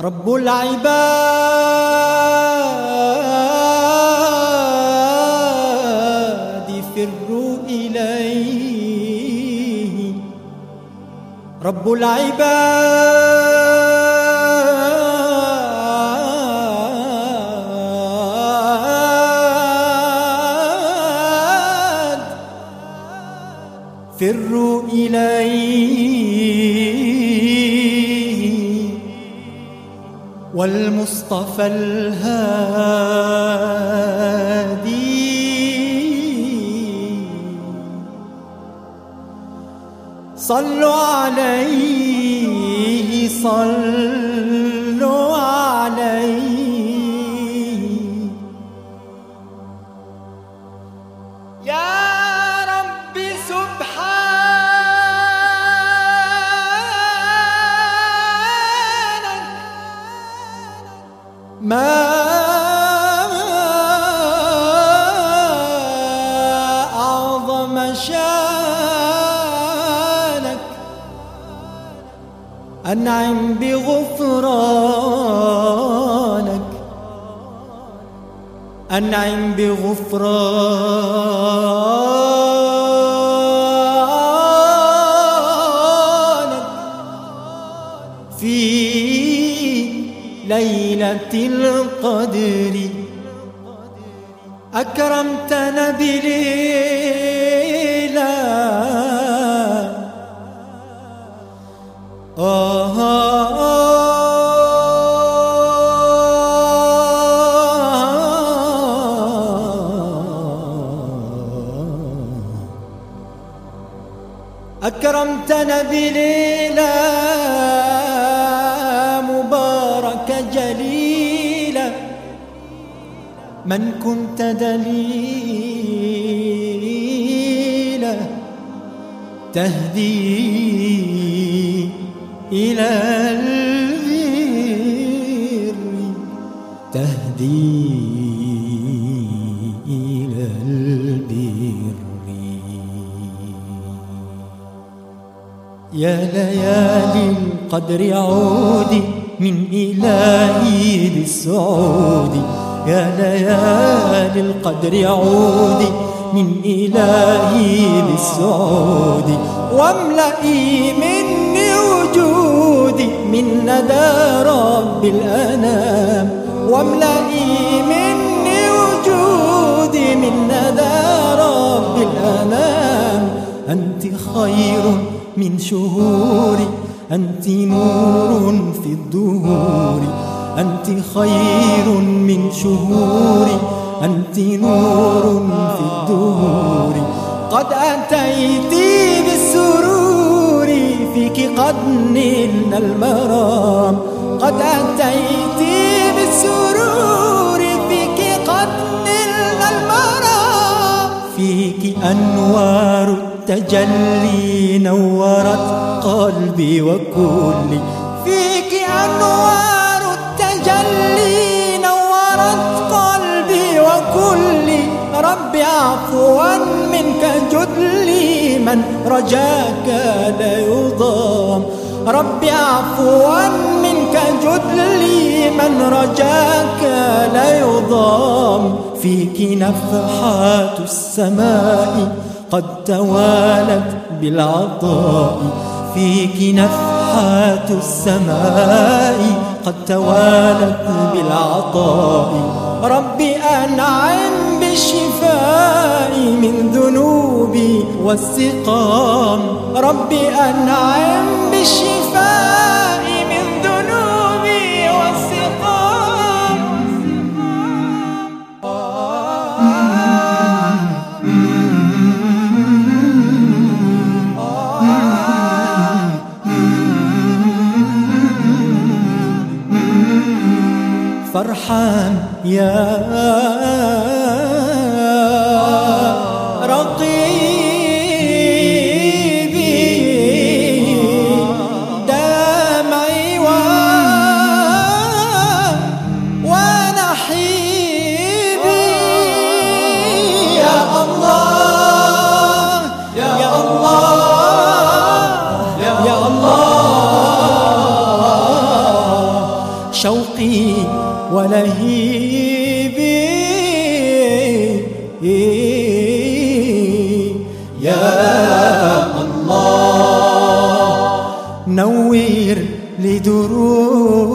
رب العباد رب العباد. فروا إليه والمصطفى الهادي. صلوا عليه صلوا أنعم بغفرانك. أنعم بغفرانك. في ليلة القدر أكرمتنا بليلة أكرمتنا بليلة مباركة جليلة من كنت دليلا تهدي إلى البر تهدي ليالي القدر عودي من إلهي للسعود يا ليالي القدر عودي من إلهي للسعود واملئي مني وجودي من ندى رب الأنام. واملئي مني وجودي من ندى رب الأنام. أنت خير من شهور. أنت نور في الدهور. أنت خير من شهور. أنت نور في الدهور. قد أتيت بالسرور فيك قد نلنا المرام. قد أتيت بالسرور فيك قد نلنا المرام. فيك أنوار التجلي نورت قلبي وكلي. فيك أنوار التجلي نورت قلبي وكلي. ربي عفوا منك جد لي من رجاك لا يضام. ربي عفوا منك جد لي من رجاك لا يضام. فيك نفحات السماء قد توالت بالعطاء فيك نفحات السماء قد توالت بالعطاء ربي أنعم بالشفاء من ذنوبي والسقام ربي أنعم بالشفاء فرحان يا ولهيبي. يا الله نوّر لدروبي